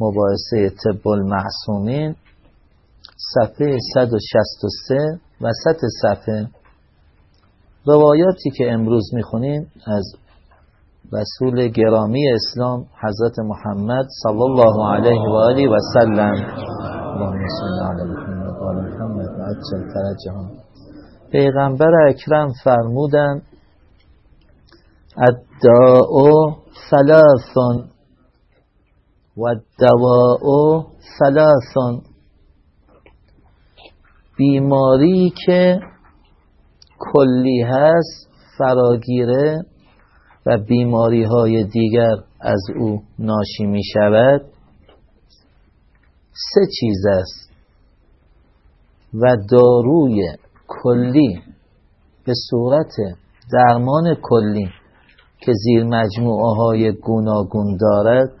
مباحثه طب المعصومین صفحه 163 وسط صفحه. روایاتی که امروز می‌خونیم از رسول گرامی اسلام حضرت محمد صلی الله علیه و آله و سلم. اللهم صل علی محمد و آل محمد عجل فرجهم پیغمبر اکرم فرمودند الداء ثلاث و الدواء ثلاث بیماری که کلی هست فراگیره و بیماری های دیگر از او ناشی می شود سه چیز است و داروی کلی به صورت درمان کلی که زیر مجموعه های گوناگون دارد.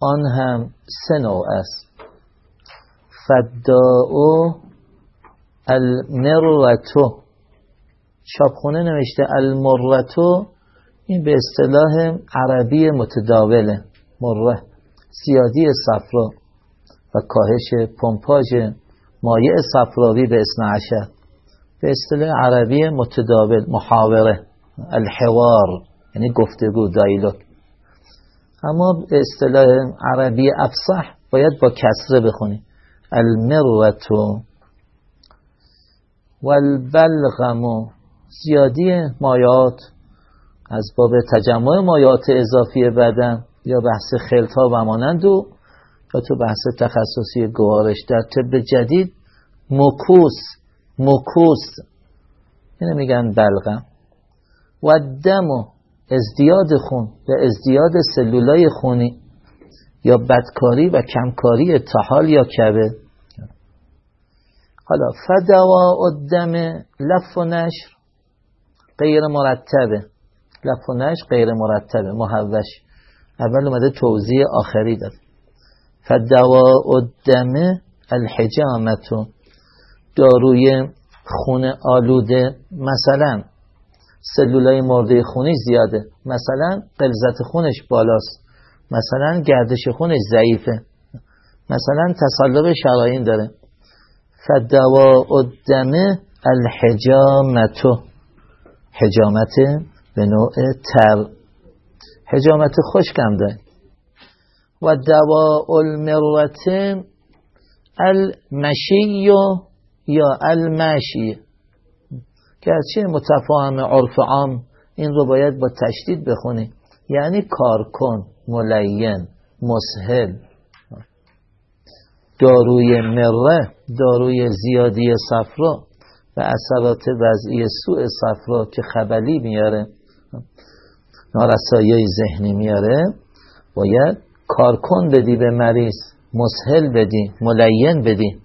آن هم سه نوع است. فداء المرتو شاپخونه نوشته المرتو این به اصطلاح عربی متداوله. مره زیادی صفرا. و کاهش پمپاژ مایع صفراوی به اسم عشر به اصطلاح عربی متداول محاوره. الحوار یعنی گفتگو دایلوگ. اما اصطلاح عربی افصح باید با کسره بخونی. المروتو والبلغمو زیادی مایات از باب تجمع مایات اضافی بدن یا بحث خلطا و مانند و یا تو بحث تخصصی گوارش در طب جدید مکوس مکوس. اینه میگن بلغم. و دم و ازدیاد خون و ازدیاد سلولای خونی یا بدکاری و کمکاری تحال یا کبه حالا فدوا الدم لف و نشر غیر مرتبه. لف و نشر غیر مرتبه محوش. اول اومده توضیح آخری داد. فدوا الدم الحجامتو داروی خون آلوده مثلا سلولای مرده خونش زیاده. مثلا قلزت خونش بالاست. مثلا گردش خونش ضعیفه. مثلا تصلب شراین داره. فدوا الدم الحجامتو حجامت به نوع تر. حجامت خشکم داره و دوا المرت المشی یا المشی. گرچه متفاهم عرف عام این رو باید با تشدید بخونی. یعنی کارکن ملین مسهل. داروی مره داروی زیادی صفرا و اثرات وضعی سوء صفرا که خبلی میاره نارسایی ذهنی میاره باید کارکن بدی به مریض مسهل بدی ملین بدی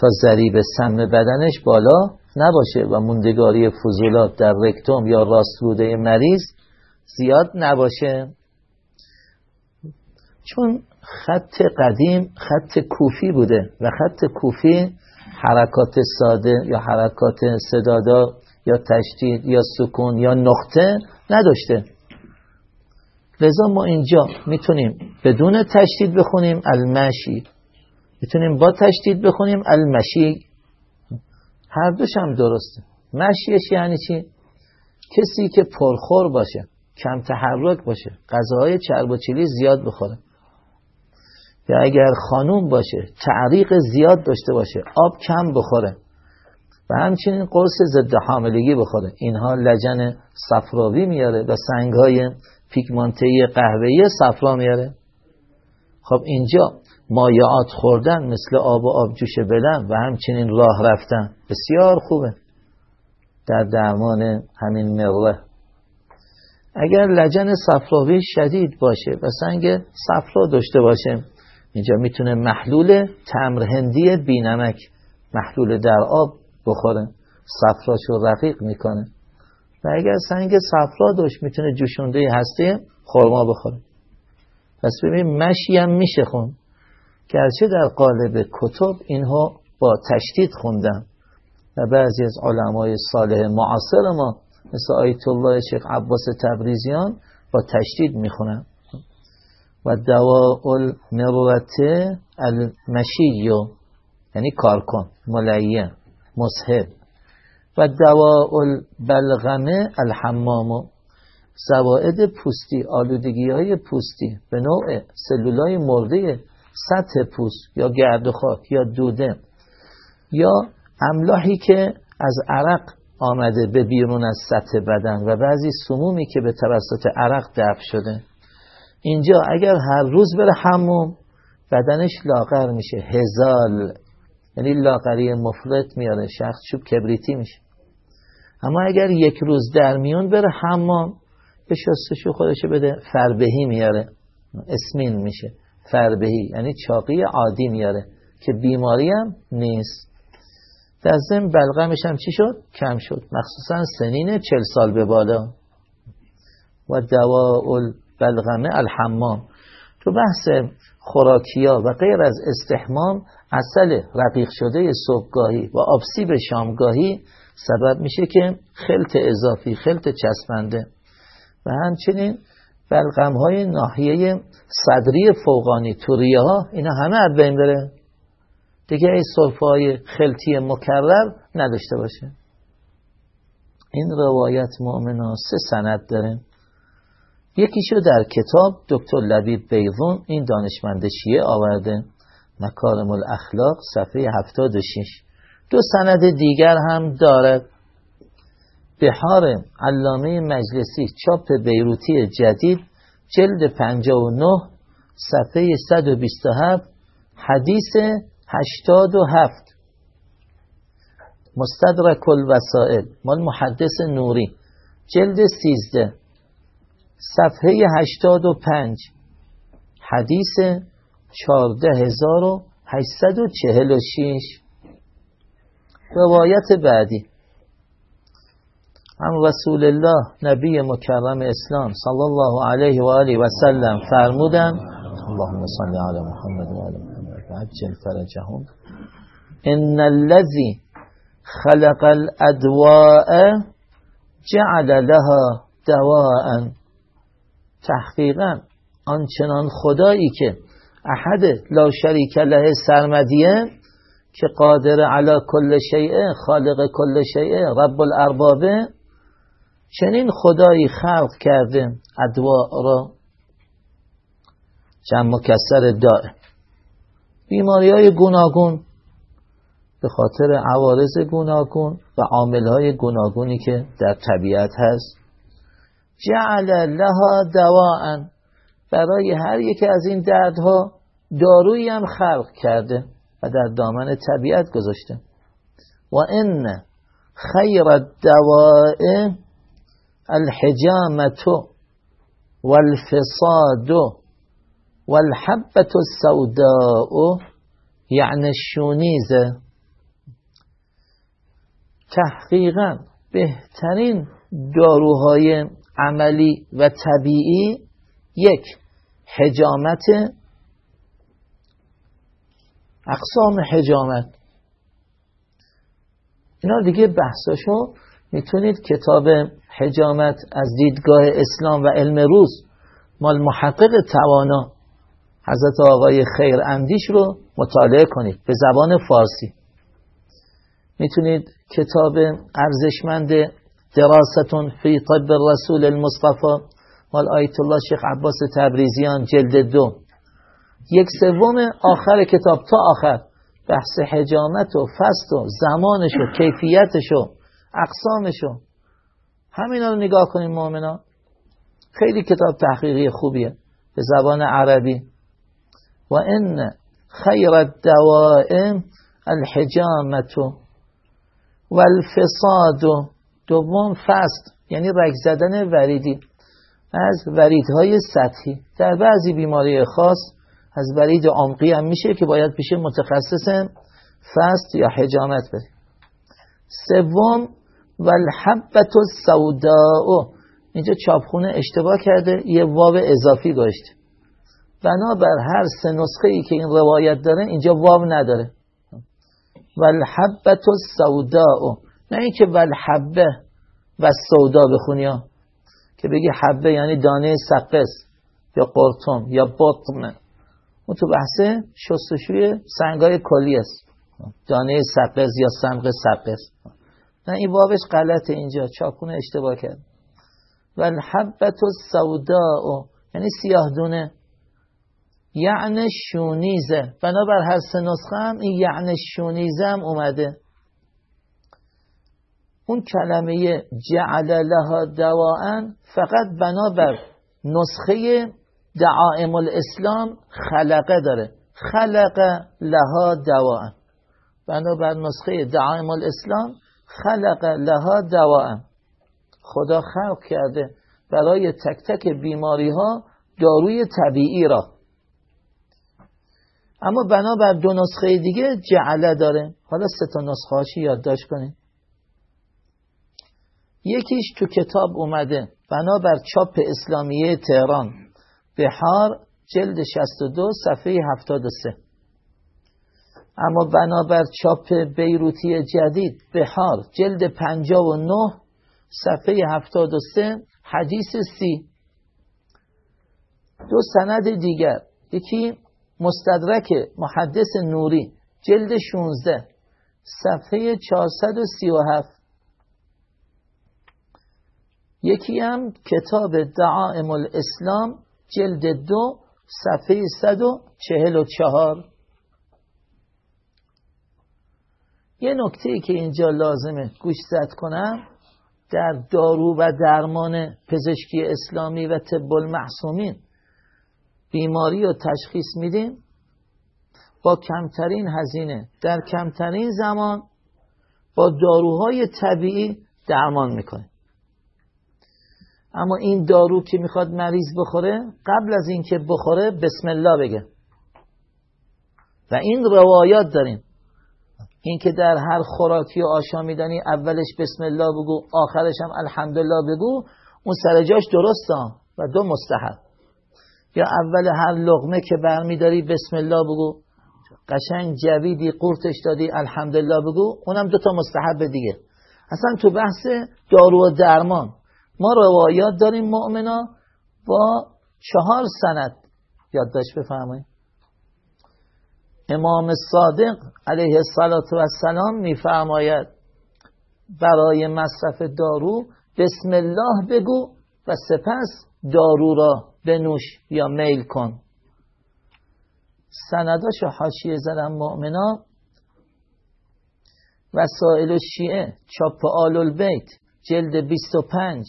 تا ذریب سم بدنش بالا نباشه و موندگاری فضولات در رکتوم یا راست بوده مریض زیاد نباشه. چون خط قدیم خط کوفی بوده و خط کوفی حرکات ساده یا حرکات صدادا یا تشدید یا سکون یا نقطه نداشته. لذا ما اینجا می‌تونیم بدون تشدید بخونیم المشی. می‌تونیم با تشدید بخونیم المشی. هر دوش هم درسته. مشیش یعنی چی؟ کسی که پرخور باشه کم تحرک باشه غذاهای چرب و چیلی زیاد بخوره. یا اگر خانوم باشه تعریق زیاد داشته باشه آب کم بخوره. و همچنین قرص ضد حاملگی بخوره. اینها لجن صفراوی میاره و سنگ های پیگمانته قهوه‌ای صفرا میاره. خب اینجا مایعات خوردن مثل آب و آبجوش بلند و همچنین راه رفتن. بسیار خوبه. در درمان همین مروه اگر لجن صفراوی شدید باشه و سنگ صفرا داشته باشه اینجا می‌تونه محلول تمر هندی بینمک محلول در آب بخوره. صفراش رو رقیق می‌کنه. و اگر سنگ صفرا داشت می‌تونه جوشونده هسته خورما بخوره. پس ببین مشی هم میشه خون. گرچه در قالب کتب اینها با تشدید خوندن و بعضی از علمای صالح معاصر ما مثل آیت الله شیخ عباس تبریزیان با تشدید می‌خونن و دواء المرورت المشیو یعنی کارکن ملیم مسهب و دواء البلغمه الحمامو زوائد پوستی آلودگی های پوستی به نوع سلولای مرده سطح پوست یا گرد و خاک یا دوده یا املاحی که از عرق آمده به بیرون از سطح بدن و بعضی سمومی که به توسط عرق دفع شده. اینجا اگر هر روز بره حموم بدنش لاغر میشه هزال یعنی لاغری مفرط میاره شخص چوب کبریتی میشه. اما اگر یک روز در میون بره حمام به شستشو خودشو بده فربهی میاره اسمین میشه. فربهی یعنی چاقی عادی میاره که بیماری هم نیست. در ضمن بلغمش هم چی شد؟ کم شد. مخصوصا سنین چل سال به بالا. و دواء بلغمه الحمام. تو بحث خوراکیا و غیر از استحمام اصل رقیق شده صبحگاهی و آبسیب شامگاهی سبب میشه که خلط اضافی خلط چسبنده. و همچنین بلغم های ناحیه صدری فوقانی توریه ها اینا همه از بین بره. دیگه این صرفه های خلطی مکرر نداشته باشه. این روایت مؤمنا سه سند داره. یکیشو در کتاب دکتر لبیب بیضون این دانشمند شیعه آورده. مکارم الاخلاق صفحه 76 دو سند دیگر هم دارد بحار علامه مجلسی چاپ بیروتی جدید. جلد 59 صفحه 127 حدیث 87 مستدرک الوسائل مال محدث نوری. جلد 13 صفحه 85 حدیث 14846 روایت بعدی. هم رسول الله نبی مکرم اسلام صلی الله علیه و آله و سلم فرمودن اللهم صل علی محمد و علی محمد عجل فرجهم ان الذي خلق الادواء جعل لها دواء تحقیقا آنچنان خدایی که احد لا شریک له سرمدیه که قادر علی کل شیء خالق کل شیء رب الاربابه چنین خدایی خلق کرده ادواء را جمع کسر دائم بیماری های گوناگون به خاطر عوارض گوناگون و عامل های گوناگونی که در طبیعت هست. جعل لها دواء برای هر یکی از این دردها دارویی هم خلق کرده و در دامن طبیعت گذاشته و ان خیر الدواء الحجامة والفصاد والحبة السوداء یعنی الشونیزه تحقیقا بهترین داروهای عملی و طبیعی. یک حجامت. اقسام حجامت. اینا دیگه بحثاشو می‌تونید کتاب حجامت از دیدگاه اسلام و علم روز مال محقق توانا. حضرت آقای خیر اندیش رو مطالعه کنید به زبان فارسی. می‌تونید کتاب ارزشمند دراستون فی طب رسول المصطفى مال آیت الله شیخ عباس تبریزیان جلد دو. یک سوم آخر کتاب تا آخر. بحث حجامت و فست و زمانش و کیفیتش و اقسامش و همینا رو نگاه کنیم مؤمنا خیلی کتاب تحقیقی خوبیه. به زبان عربی. و ان خیر الدوائم الحجامت و الفساد دوم فست یعنی رگ زدن وریدی. از وریدهای سطحی. در بعضی بیماری خاص از برید عمقی هم میشه که باید پیش متخصص فست یا حجامت بریم. سوم و الحبت السوداء. اینجا چاپخونه اشتباه کرده یه واو اضافی گذاشته بنابر هر سه نسخه ای که این روایت داره اینجا واو نداره. و الحبت السوداء. نه اینکه و الحبه و سودا بخونی که بگی حبه یعنی دانه سقس یا قرطم یا بطن. اون تو بحث شستشوی سنگای کلی است. دانه سقز یا سمق سقز نه این بابش غلطه اینجا. چاکونه اشتباه کرد. و الحبت السوداء. یعنی سیاه دونه. یعنی شونیزه. بنابر هر سه نسخه هم این یعنی شونیزه هم اومده. اون کلمه جعل لها دواءن فقط بنابر نسخه دعائم الاسلام خلقه داره. خلق لها دواءن. بنابر نسخه دعائم الاسلام خلق لها دواءن خدا خلق کرده برای تک تک بیماری ها داروی طبیعی را. اما بنابر دو نسخه دیگه جعله داره. حالا سه تا نسخه هاشی یادداشت کنید یکیش تو کتاب اومده. بنابر چاپ اسلامیه تهران. بهار جلد 62 صفحه 73 اما بنابر چاپ بیروتی جدید بهار جلد 59 صفحه 73 حدیث سی. دو سند دیگر. یکی مستدرک محدث نوری جلد 16 صفحه 437 یکی هم کتاب دعائم الاسلام جلد دو صفحه 144 یه نکته که اینجا لازمه گوش زد کنم در دارو و درمان پزشکی اسلامی و طب المحسومین بیماری رو تشخیص میدیم. با کمترین هزینه. در کمترین زمان با داروهای طبیعی درمان می‌کنه. اما این دارو که می‌خواد مریض بخوره قبل از اینکه بخوره بسم الله بگه. و این روایات داریم. اینکه در هر خوراکی و آشامیدنی اولش بسم الله بگو آخرش هم الحمدلله بگو اون سر جاش درسته و دو مستحب. یا اول هر لغمه که برمیداری بسم الله بگو. قشنگ جویدی قورتش دادی الحمدلله بگو اونم دو تا مستحب دیگه. اصلا تو بحث دارو و درمان ما روایات داریم مؤمنا با چهار سند. یادداشت بفرمایید. امام صادق علیه السلام میفرماید برای مصرف دارو بسم الله بگو و سپس دارو را بنوش یا میل کن. سنداش حاشیه زدن مؤمنا وسائل شیعه چاپ آل البیت جلد 25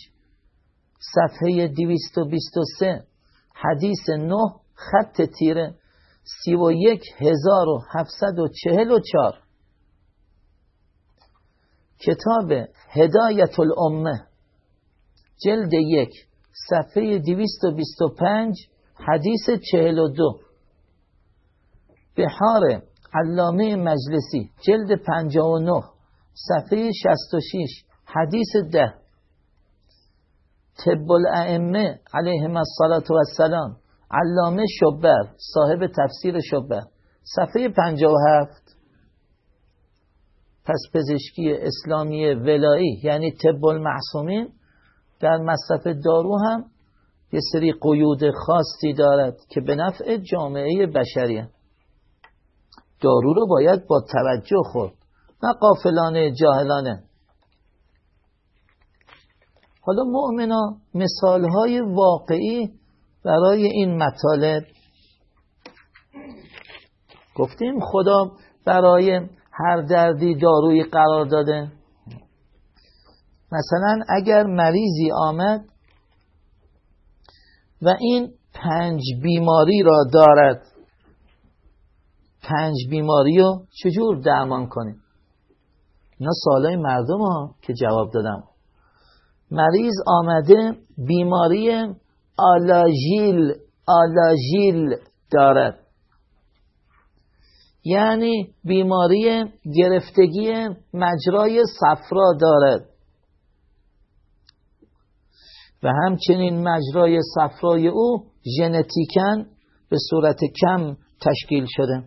صفحه 223 حدیث 9 خط تیره. 31744 کتاب هدایت الامه جلد یک صفحه 225 حدیث 42 بحار علامه مجلسی جلد 59 صفحه 66 حدیث ده. طب الائمه علیهم السلام علامه شبر صاحب تفسیر شبر صفحه 57 پس پزشکی اسلامی ولایی یعنی طب المعصومین در مصرف دارو هم یه سری قیود خاصی دارد که به نفع جامعه بشریه دارو رو باید با توجه خورد. نه قافلانه جاهلانه. حالا مؤمنا مثال های واقعی برای این مطالب گفتیم خدا برای هر دردی داروی قرار داده. مثلا اگر مریضی آمد و این پنج بیماری را دارد پنج بیماری رو چجور درمان کنیم؟ اینا سوالای مردم ها که جواب دادم. مریض آمده بیماری آلاژیل آلاژیل دارد. یعنی بیماری گرفتگی مجرای صفرا دارد. و همچنین مجرای صفرای او ژنتیکن به صورت کم تشکیل شده.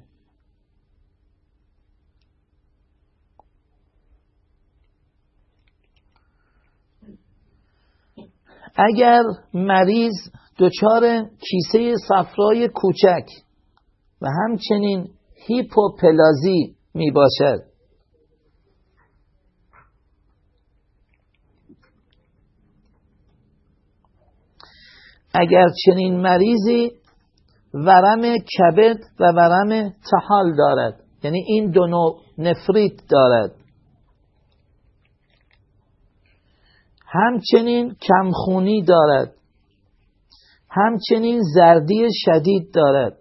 اگر مریض دچار کیسه صفرای کوچک و همچنین هیپوپلازی می باشد اگر چنین مریضی ورم کبد و ورم تحال دارد یعنی این دو نفریت دارد. همچنین کمخونی دارد. همچنین زردی شدید دارد.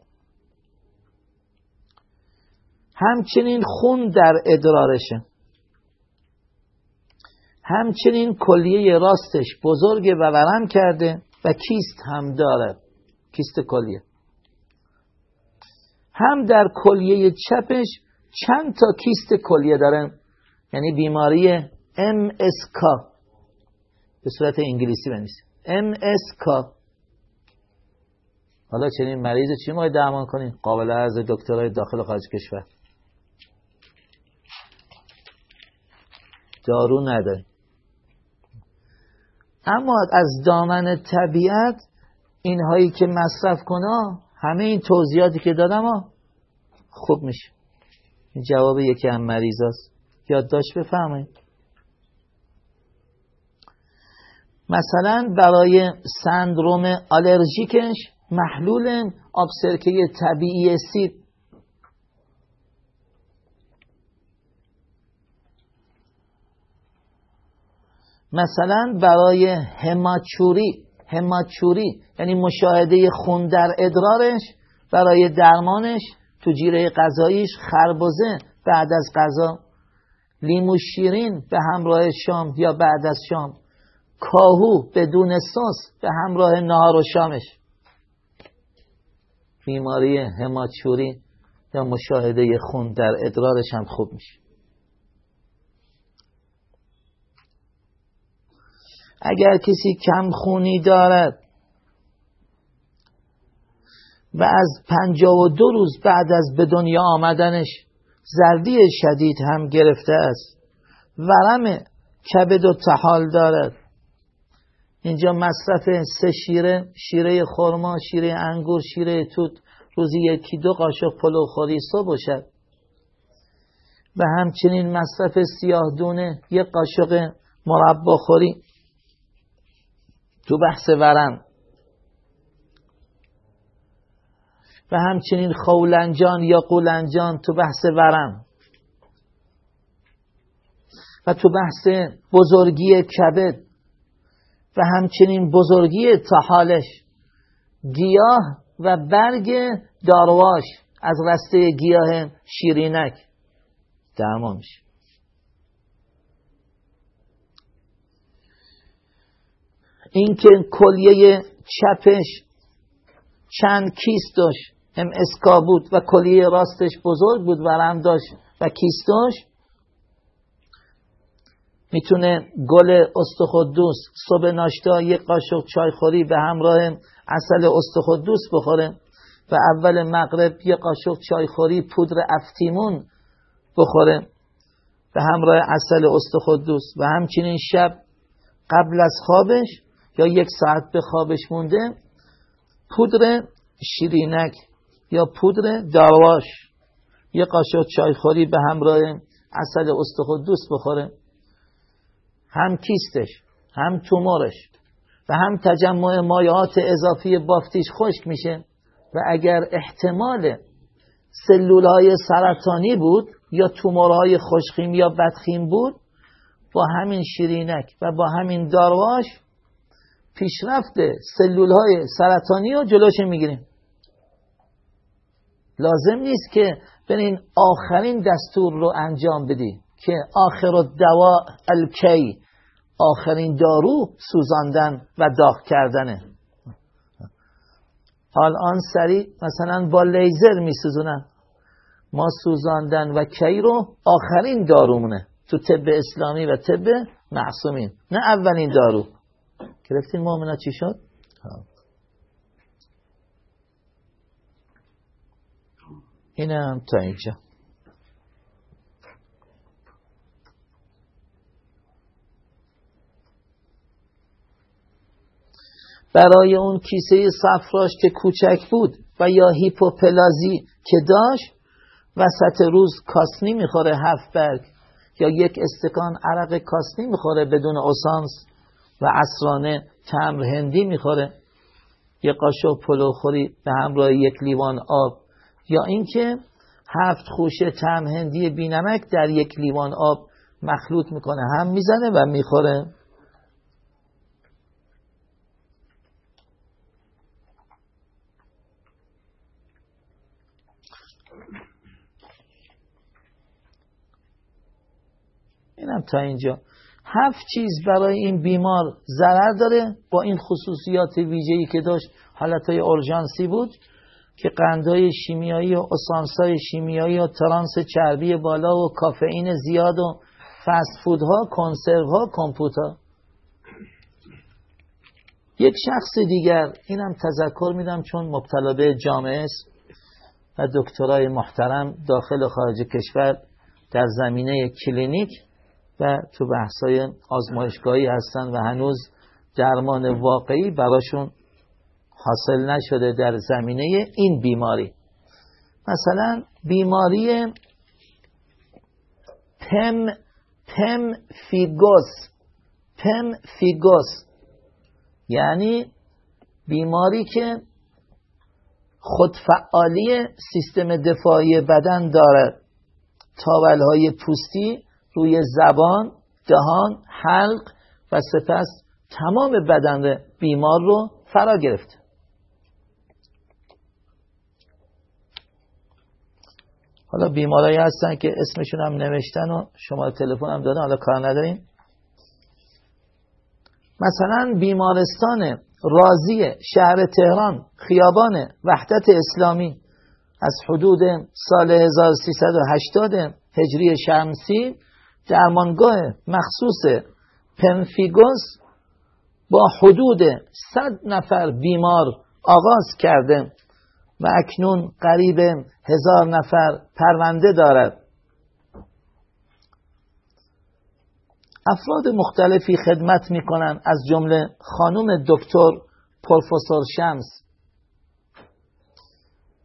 همچنین خون در ادرارشه. همچنین کلیه راستش بزرگ و ورم کرده و کیست هم دارد. کیست کلیه؟ هم در کلیه چپش چند تا کیست کلیه دارن یعنی بیماری MSK به صورت انگلیسی بنویسید MSK حالا چنین مریض چی ما درمان کنیم قابل عرض دکترای داخل و خارج کشور. دارو نداره اما از دامن طبیعت اینهایی که مصرف کنه همه این توضیحاتی که دادم خوب میشه. جواب یکی هم مریض هست یادداشت بفهمید مثلا برای سندروم آلرژیکش محلول آبسرکه طبیعی سیب. مثلا برای هماچوری هماچوری یعنی مشاهده خون در ادرارش برای درمانش تو جیره غذاییش خربزه بعد از غذا. لیمو شیرین به همراه شام یا بعد از شام. کاهو بدون سس به همراه نهار و شامش. بیماری هماچوری یا مشاهده خون در ادرارش هم خوب میشه. اگر کسی کم خونی دارد و از پنجاه و دو روز بعد از به دنیا آمدنش زردی شدید هم گرفته است ورم کبد و تحال دارد. اینجا مصرف سه شیره شیره خرما شیره انگور شیره توت روزی یکی دو قاشق پلو خوری صبح باشد. و همچنین مصرف سیاه دونه یک قاشق مربا خوری. تو بحث ورم. و همچنین خولنجان یا قولنجان تو بحث ورم. و تو بحث بزرگی کبد. و همچنین بزرگی تحالش گیاه و برگ دارواش از رسته گیاه شیرینک درمان میشه. اینکه کلیه چپش چند کیس داشت هم اسکا بود و کلیه راستش بزرگ بود ورم داشت و کیس داشت می‌تونه گل استخدوس صبح ناشتا یک قاشق چای خوری به همراه اصل استخدوس بخوره و اول مغرب یک قاشق چای خوری پودر افتیمون بخوره به همراه اصل استخدوس. و همچنین شب قبل از خوابش یا یک ساعت به خوابش مونده پودر شیرینک یا پودر دارواش یه قاشق چایخوری به همراه اصل استخدوس بخوره. هم کیستش هم تومورش و هم تجمع مایعات اضافی بافتیش خشک میشه و اگر احتمال سلول های سرطانی بود یا تومورهای خوشخیم یا بدخیم بود با همین شیرینک و با همین دارواش پیشرفت سلول های سرطانی رو جلوش می‌گیریم. لازم نیست که برین آخرین دستور رو انجام بدی. که آخر دوا الکی آخرین دارو سوزاندن و داغ کردنه. حال آن سری مثلا با لیزر میسوزونن. ما سوزاندن و کی رو آخرین دارومونه. تو طب اسلامی و طب معصومین. نه اولین دارو. گرفتین مؤمنا چی شد؟ اینم تا اینجا. برای اون کیسه صفراش که کوچک بود و یا هیپوپلازی که داشت وسط روز کاسنی می‌خوره هفت برگ یا یک استکان عرق کاسنی می‌خوره بدون اسانس و اسرانه تمر هندی می‌خوره. یه قاشق پلوخوری به همراه یک لیوان آب. یا اینکه هفت خوشه تمر هندی بینمک در یک لیوان آب مخلوط می‌کنه. هم می‌زنه و می‌خوره. اینم تا اینجا. هفت چیز برای این بیمار ضرر داره با این خصوصیات ویژه‌ای که داشت. حالتهای اورژانسی بود که قندهای شیمیایی و اسانسای شیمیایی و ترانس چربی بالا و کافئین زیاد و فست فودها کنسروها کمپوتا یک شخص دیگر اینم تذکر میدم چون مبتلا به جامعه است و دکترای محترم داخل و خارج کشور در زمینه کلینیک و تو بحثای آزمایشگاهی هستن و هنوز درمان واقعی براشون حاصل نشده در زمینه این بیماری. مثلا بیماری پم پمفیگوس پمفیگوس. یعنی بیماری که خودفعالی سیستم دفاعی بدن دارد تاولهای پوستی روی زبان دهان حلق و سپس تمام بدن بیمار رو فرا گرفته حالا بیمارایی هستن که اسمشون هم نوشتن و شما تلفن هم دادن حالا کار نداریم مثلا بیمارستان رازی شهر تهران خیابان وحدت اسلامی. از حدود سال 1380 هجری شمسی درمانگاه مخصوص پنفیگوس با حدود 100 نفر بیمار آغاز کرده و اکنون قریب هزار نفر پرونده دارد. افراد مختلفی خدمت می کنند از جمله خانم دکتر پروفسور شمس.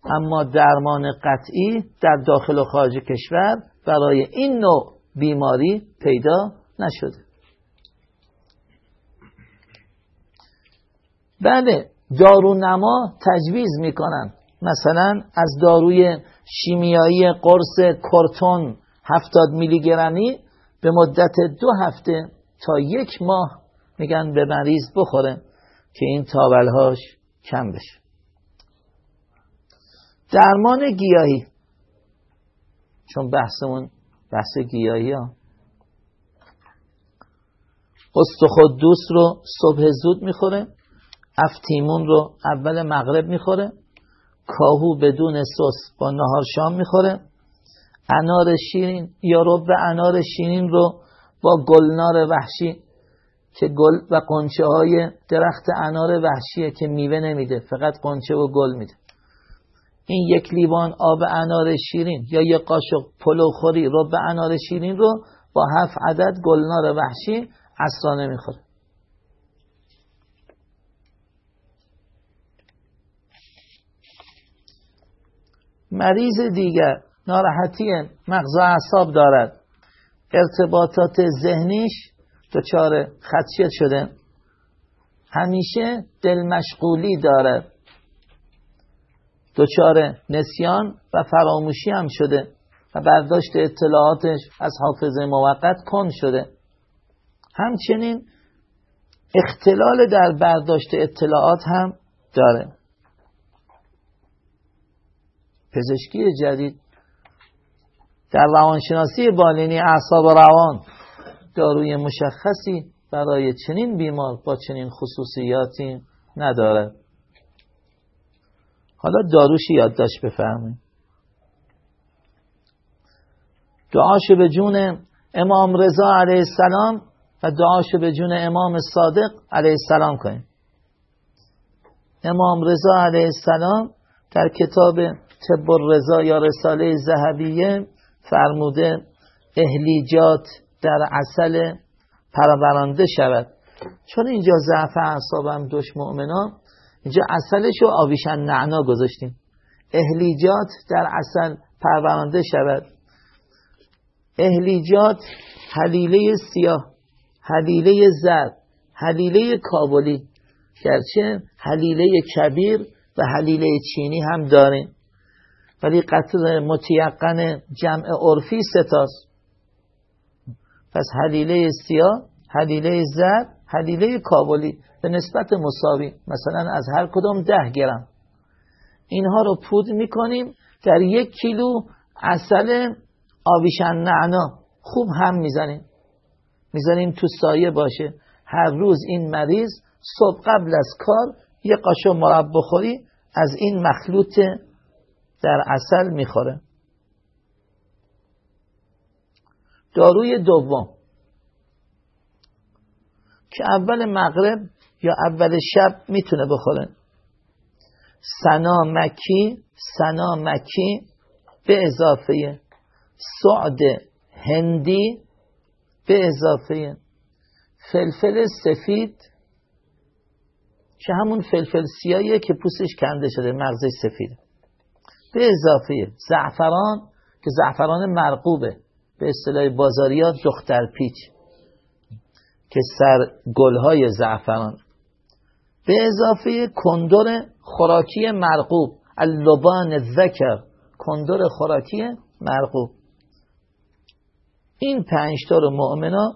اما درمان قطعی در داخل و خارج کشور برای این نوع بیماری پیدا نشده. بله دارونما تجویز می‌کنن. مثلا از داروی شیمیایی قرص کورتون 70 میلی گرمی به مدت دو هفته تا یک ماه میگن به مریض بخوره که این تاولهاش کم بشه. درمان گیاهی. چون بحثمون بحث گیاهی ها. استخدوس رو صبح زود می‌خوره افتیمون رو اول مغرب می‌خوره کاهو بدون سس با نهار شام می‌خوره. انار شیرین یا رب انار شیرین رو با گلنار وحشی که گل و قنچه های درخت انار وحشیه که میوه نمیده فقط قنچه و گل میده. این یک لیوان آب انار شیرین یا یک قاشق پلوخوری رو به انار شیرین رو با هفت عدد گلنار وحشی اصلا می‌خوره. مریض دیگر ناراحتی مغز و اعصاب دارد. ارتباطات ذهنیش دچار خدشت شده. همیشه دل مشغولی دارد. دچار نسیان و فراموشی هم شده و برداشت اطلاعاتش از حافظه موقت کن شده. همچنین اختلال در برداشت اطلاعات هم داره. پزشکی جدید در روانشناسی بالینی اعصاب روان داروی مشخصی برای چنین بیمار با چنین خصوصیاتی ندارد حالا داروشی یادداشت بفرمایید. دعاشو به جون امام رضا علیه السلام و دعاشو به جون امام صادق علیه السلام کنیم. امام رضا علیه السلام در کتاب طب رضا یا رساله زهبیه فرموده اهلیجات در اصل پرورانده شود. چون اینجا ضعف اعصابم دوش مؤمنان اینجا اصلش رو آویشن نعنا گذاشتیم. اهلیجات در اصل پرورانده شود. اهلیجات حلیله سیاه حلیله زرد حلیله کابلی. گرچه حلیله کبیر و حلیله چینی هم داریم ولی قطر متیقن جمع عرفی ستاست پس حلیله سیاه حلیله زرد حلیله کابلی به نسبت مساوی مثلا از هر کدام ده گرم. اینها رو پود می‌کنیم در یک کیلو اصل آویشن نعنا خوب هم می‌زنیم. می‌زنیم تو سایه باشه. هر روز این مریض صبح قبل از کار یه قاشق مرب بخوری از این مخلوط در اصل می‌خوره. داروی دوم. که اول مغرب یا اول شب می‌تونه بخوره. سنا مکی سنا مکی به اضافه سعد هندی به اضافه فلفل سفید که همون فلفل سیاییه که پوستش کنده شده مغزش سفیده به اضافه زعفران که زعفران مرقوبه به اصطلاح بازاریات دختر پیچ. که سر گلهای زعفران. به اضافه کندور خوراکی مرقوب اللبان ذکر کندور خوراکی مرقوب این پنج تا رو مؤمنا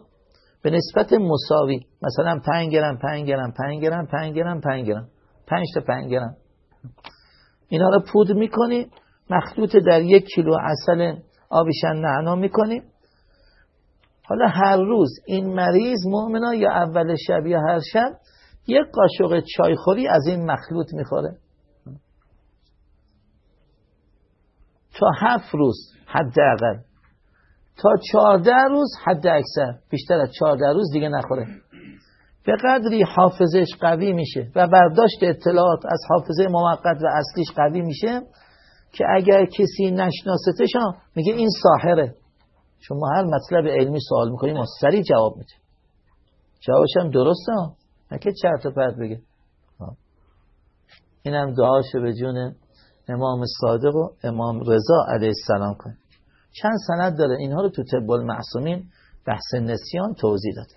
به نسبت مساوی مثلا 5 گرم 5 گرم 5 گرم 5 گرم 5 گرم 5 تا 5 گرم. اینا رو پود می‌کنی مخلوط در یک کیلو اصل آبیشن نعنا می‌کنی. حالا هر روز این مریض مؤمنا یا اول شب یا هر شب یک قاشق چایخوری از این مخلوط می‌خوره. تا هفت روز حداقل. تا چهارده روز حد اکثر بیشتر از چهارده روز دیگه نخوره. به قدری حافظش قوی میشه و برداشت اطلاعات از حافظه موقت و اصلیش قوی میشه که اگر کسی نشناستش میگه این ساحره. چون ما هر مطلب علمی سوال می‌کنیم ما سریع جواب میده جوابش هم درسته ها. نه که چرت و پرت بگه. اینم دعاشه به جون امام صادق و امام رضا علیه السلام کنه چند سند داره؟ اینها رو تو طب المعصومین بحث نسیان توضیح داده.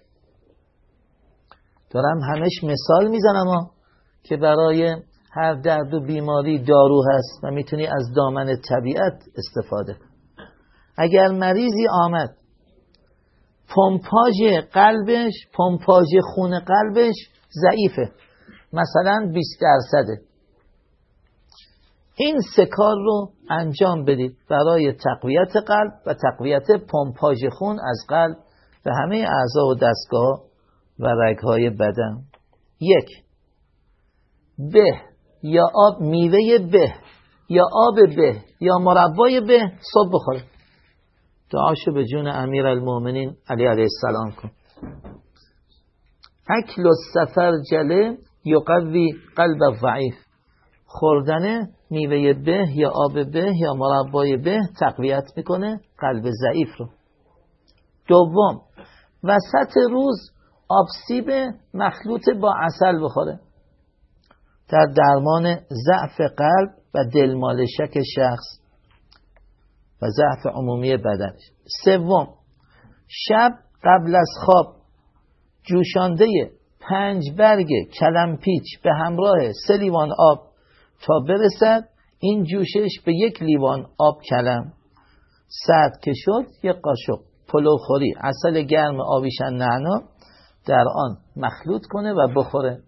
دارم همش مثال می‌زنم که برای هر درد و بیماری دارو هست و می‌تونی از دامن طبیعت استفاده اگر مریضی آمد. پمپاژ قلبش پمپاژ خون قلبش ضعیفه. مثلا 20 درصده. این سه کار رو انجام بدید برای تقویت قلب و تقویت پمپاژ خون از قلب و همه اعضا و دستگاه و رگهای بدن. یک به یا آب میوه به یا آب به یا مربای به صبح بخوره دعاشو به جون امیر المومنین علی علیه السلام کن. اکل سفر جله یقوی قلب ضعیف. خوردن میوه به یا آب به یا مربای به تقویت می‌کنه قلب ضعیف رو. دوم وسط روز آبسیب مخلوط با اصل بخوره. در درمان ضعف قلب و دلمالشک شخص ضعف عمومی بدنش سوم شب قبل از خواب جوشانده پنج برگ کلمپیچ به همراه سه لیوان آب تا برسد این جوشش به یک لیوان آب کلم. سرد که شد یک قاشق پلوخوری اصل گرم آبیشن نعنا در آن مخلوط کنه و بخوره.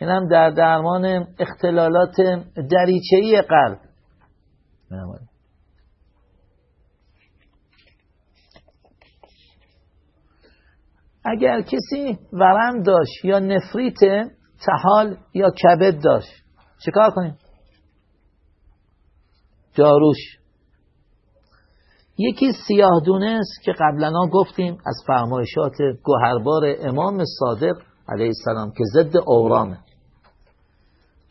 این هم در درمان اختلالات دریچهی قلب. اگر کسی ورم داشت یا نفریت تحال یا کبد داشت چیکار کنیم؟ داروش یکی سیاه دونه است که قبلا گفتیم از فرمایشات گوهربار امام صادق علیه السلام که ضد اورامه.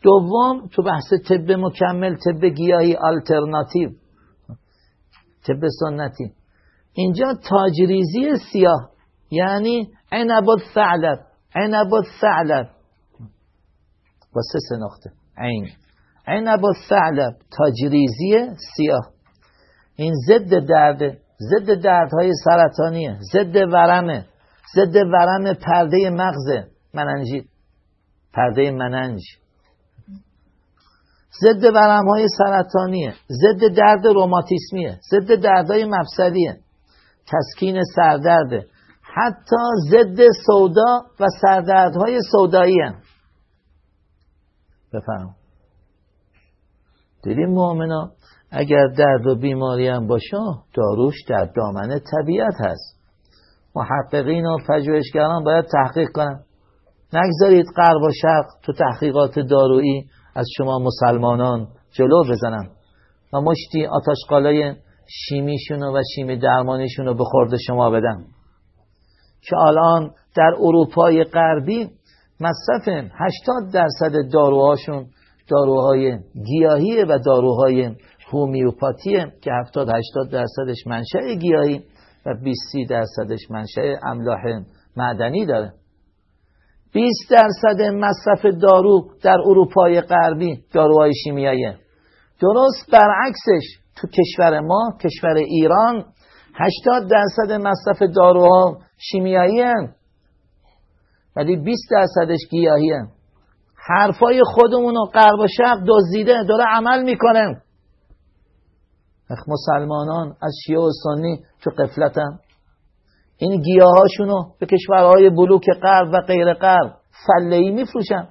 دوم تو بحث طب مکمل طب گیاهی آلترناتیو. طب سنتی. اینجا تاجریزی سیاه یعنی عنب الثعلب عنب الثعلب با سه نقطه عین. عنب الثعلب تاجریزی سیاه. این ضد درد ضد دردهای سرطانیه ضد ورمه ضد ورم پرده مغز مننجی. پرده مننج. ضد ورم های سرطانیه ضد درد روماتیسمیه ضد دردهای مفصلیه. تسکین سردرده حتی ضد سودا و سردردهای سودایی هم. بفهم دیدیم مؤمنا اگر درد و بیماری هم باشه داروش در دامن طبیعت هست. محققین و پژوهشگران باید تحقیق کنن. نگذارید غرب و شرق تو تحقیقات دارویی از شما مسلمانان جلو بزنن و مشتی آتاشقالای شیمیشون و شیمی درمانیشون رو به خورد شما بدن. که الان در اروپای غربی مصرف 80 درصد داروهاشون داروهای گیاهی و داروهای هومیوپاتیه که 70 80 درصدش منشأ گیاهی و 20 درصدش منشأ املاح معدنی داره. 20 درصد مصرف دارو در اروپای غربی داروهای شیمیایی درست برعکسش تو کشور ما کشور ایران 80 درصد مصرف داروها شیمیایی ولی 20 درصدش گیاهی حرفای خودمون و غرب و شرق دزدیده داره عمل می‌کنن مسلمانان از شیعه و سنی تو قفلتن این گیاهاشونو به کشورهای بلوک غرب و غیر غرب فله میفروشن.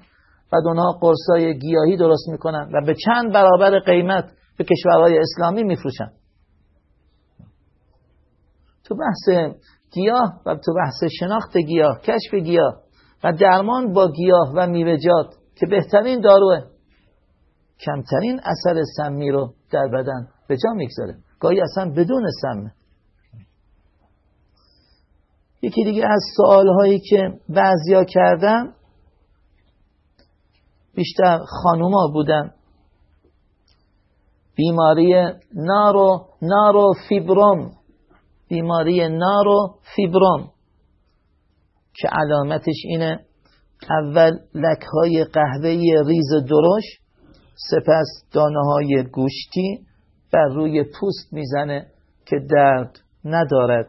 بعد اونها قرصای گیاهی درست می‌کنن و به چند برابر قیمت به کشورهای اسلامی میفروشن. تو بحث گیاه و تو بحث شناخت گیاه کشف گیاه و درمان با گیاه و میوه‌جات که بهترین داروه. کمترین اثر سمی رو در بدن به جا می‌گذاره. گاهی اصلا بدون سمه یکی دیگه از سوال که بعضیا کردن بیشتر خانوما بودن. بیماری نارو نارو فیبروم. بیماری نارو فیبروم که علامتش اینه اول لکهای قهوه‌ای ریز درش سپس دانه های گوشتی بر روی پوست می‌زنه که درد ندارد.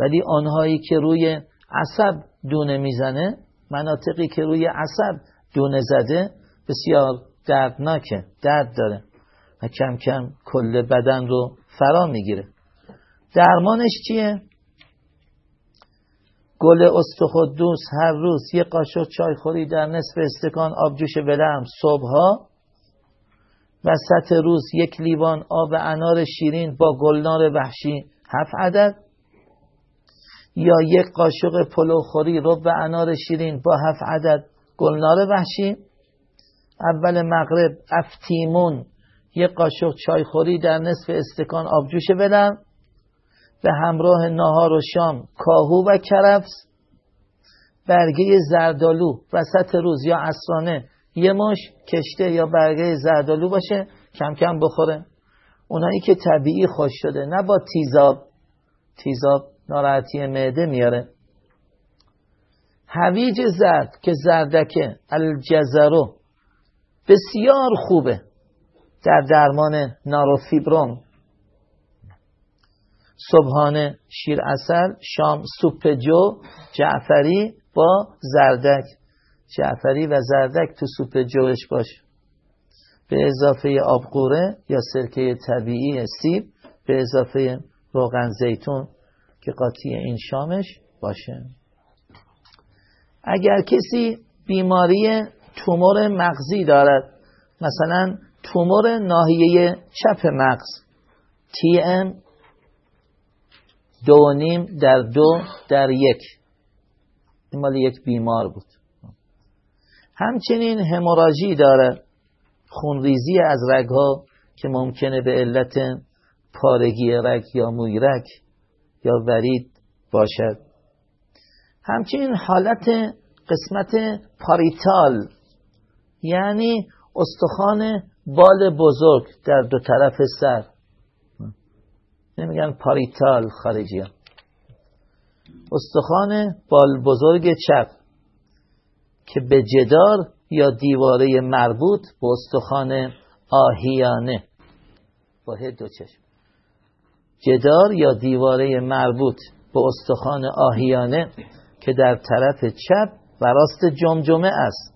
ولی آنهایی که روی عصب دونه می‌زنه مناطقی که روی عصب دونه زده بسیار دردناکه درد داره و کم کم کل بدن رو فرا می‌گیره. درمانش چیه؟ گل استخدوس هر روز یه قاشق چای خوری در نصف استکان آبجوش ولرم صبحها وسط روز یک لیوان آب انار شیرین با گلنار وحشی. هفت عدد. یا یک قاشق پلو خوری رب انار شیرین با هفت عدد. گلنار وحشی. اول مغرب افتیمون. یک قاشق چایخوری در نصف استکان آبجوش بدم به همراه نهار و شام کاهو و کرفس برگه زردالو وسط روز یا اسرانه. یه مش کشته یا برگه زردالو باشه کم کم بخوره. اونایی که طبیعی خوش شده نه با تیزاب. تیزاب ناراحتی معده میاره. هویج زرد که زردکه الجزرو بسیار خوبه. در درمان ناروفیبروم. صبحانه شیر اصل شام سوپ جو جعفری با زردک. جعفری و زردک تو سوپ جوش باش به اضافه آبقوره یا سرکه طبیعی سیب به اضافه روغن زیتون که قاطی این شامش باشه. اگر کسی بیماری تومور مغزی دارد مثلا تومور ناحیه چپ مغز تی دو نیم در دو در یک. این مال یک بیمار بود. همچنین هموراژی داره خونریزی از رگها که ممکنه به علت پارگی رگ یا مویرک یا ورید باشد. همچنین حالت قسمت پاریتال یعنی استخوان بال بزرگ در دو طرف سر. نمیگن پاریتال خارجی. ها. استخوان بال بزرگ چپ که به جدار یا دیواره مربوط به استخوان آهیانه. با دو چشم. جدار یا دیواره مربوط به استخوان آهیانه که در طرف چپ و راست جمجمه است.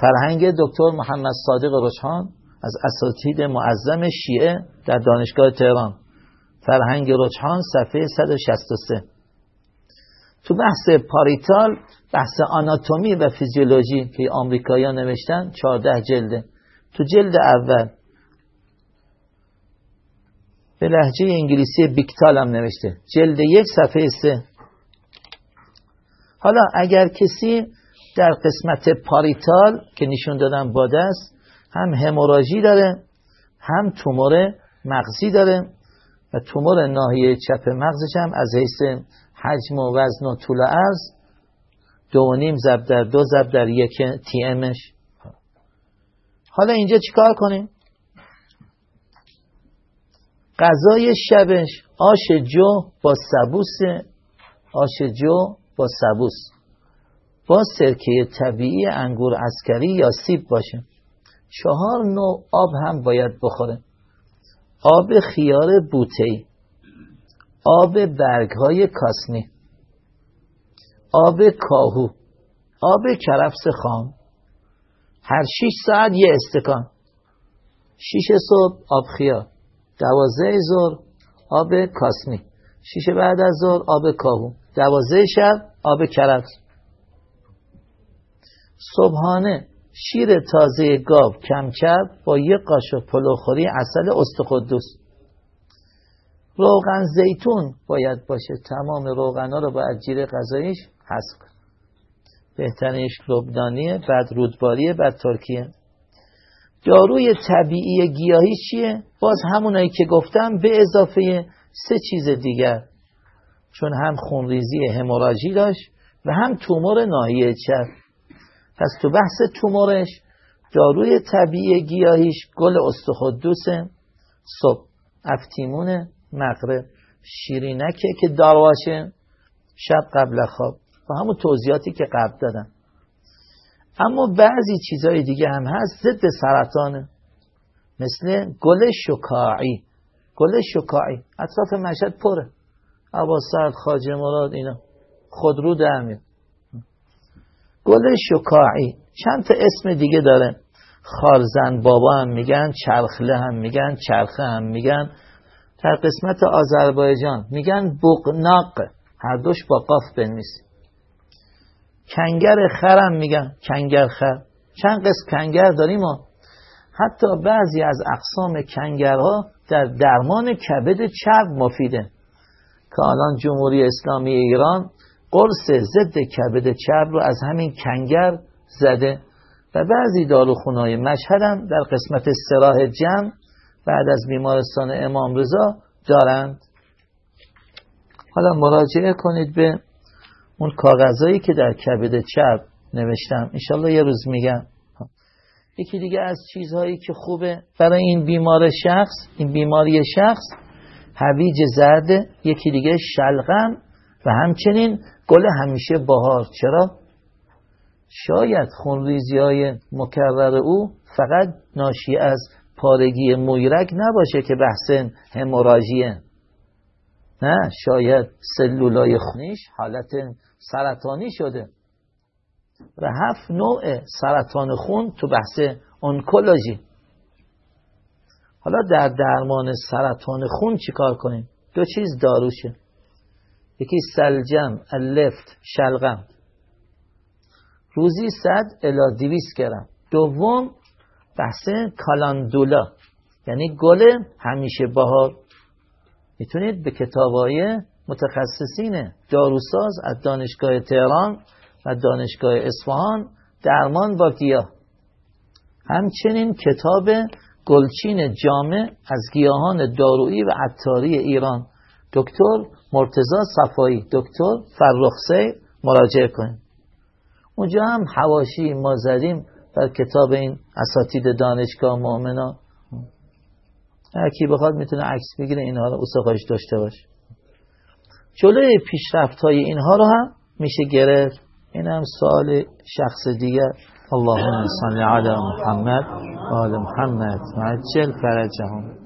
فرهنگ دکتر محمد صادق رشحان از اساتید معظم شیعه در دانشگاه تهران. فرهنگ رجحان صفحه 163 تو بحث پاریتال بحث آناتومی و فیزیولوژی که آمریکایی‌ها نوشتن 14 جلده. تو جلد اول به لحجه انگلیسی بیکتال هم نوشته. جلد یک صفحه سه. حالا اگر کسی در قسمت پاریتال که نشون دادم باده است هم هموراژی داره هم تومور مغزی داره. و تومور ناحیه چپ مغزش هم از حیث حجم و وزن و طول عرض دو نیم زب در دو زب در یک تی امش حالا اینجا چیکار کنیم؟ غذای شبش آش جو با سبوس آش جو با سبوس. با سرکه طبیعی انگور اسکری یا سیب باشه. چهار نوع آب هم باید بخوره آب خیار بوتهی آب برگ های کاسنی. آب کاهو. آب کرفس خام. هر شیش ساعت یه استکان. شیش صبح آب خیار. دوازه ظهر آب کاسنی. شیش بعد از ظهر آب کاهو. دوازه شب آب کرفس. صبحانه شیر تازه گاو کمچر با یک قاشق پلوخوری اصل استقدوس روغن زیتون باید باشه. تمام روغن ها رو با جیر غذاییش حذف کن بهترینش لبنانیه بعد رودباریه بعد ترکیه. داروی طبیعی گیاهی چیه؟ باز همونایی که گفتم به اضافه سه چیز دیگر. چون هم خونریزی هموراژی داشت و هم تومور ناحیه چپ. پس تو بحث تومورش داروی طبیعی گیاهیش گل استخدوسه. صبح افتیمونه مغرب شیرینکه که دارواشه شب قبل خواب. و همون توضیحاتی که قبل دادم. اما بعضی چیزهای دیگه هم هست. ضد سرطانه مثل گل شکاعی. گل شکاعی. اطراف مشهد پره. عباسد خاجه مراد اینا. خودرو در گل شکاعی. چند تا اسم دیگه داره. خارزن بابا هم میگن چرخله هم میگن چرخه هم میگن. در قسمت آذربایجان میگن بقناق هر دوش با قاف بنویسی کنگر خرم میگن. کنگر خر. چند قسم کنگر داریم ما؟ حتی بعضی از اقسام کنگرها در درمان کبد چرب مفیده. که الان جمهوری اسلامی ایران قرص ضد کبد چرب رو از همین کنگر زده و بعضی داروخونهای مشهد هم در قسمت سراح جمع بعد از بیمارستان امام رضا دارند. حالا مراجعه کنید به اون کاغذایی که در کبد چرب نوشتم. انشالله یه روز میگم. یکی دیگه از چیزهایی که خوبه برای این بیمار شخص این بیماری شخص هویج زرد یکی دیگه شلغم. و همچنین گل همیشه بهار. چرا؟ شاید خونریزی های مکرر او فقط ناشی از پارگی مویرک نباشه که بحث هموراژیه نه شاید سلولای خونیش حالت سرطانی شده. و هفت نوع سرطان خون تو بحث انکولوژی حالا در درمان سرطان خون چیکار کنیم؟ دو چیز داروشه. یکی سلجم اللفت شلغم. روزی صد الا دیویس گرم. دوم بحث کالاندولا. یعنی گل همیشه بهار. می‌تونید به کتابای متخصصین داروساز از دانشگاه تهران و دانشگاه اصفهان درمان با گیاه. همچنین کتاب گلچین جامع از گیاهان دارویی و عطاری ایران. دکتر مرتزا صفایی دکتر فرخ مراجعه کنید اونجا هم حواشی ما زدیم در کتاب این اساتید دانشگاه مؤمنا هر کی بخواد می‌تونه عکس بگیره اینها رو اسقاش داشته باشه. جلوی پیشرفت های اینها رو هم میشه گرفت. این هم سوال شخص دیگر. اللهم صل علی محمد و محمد. و عجل فرجهم.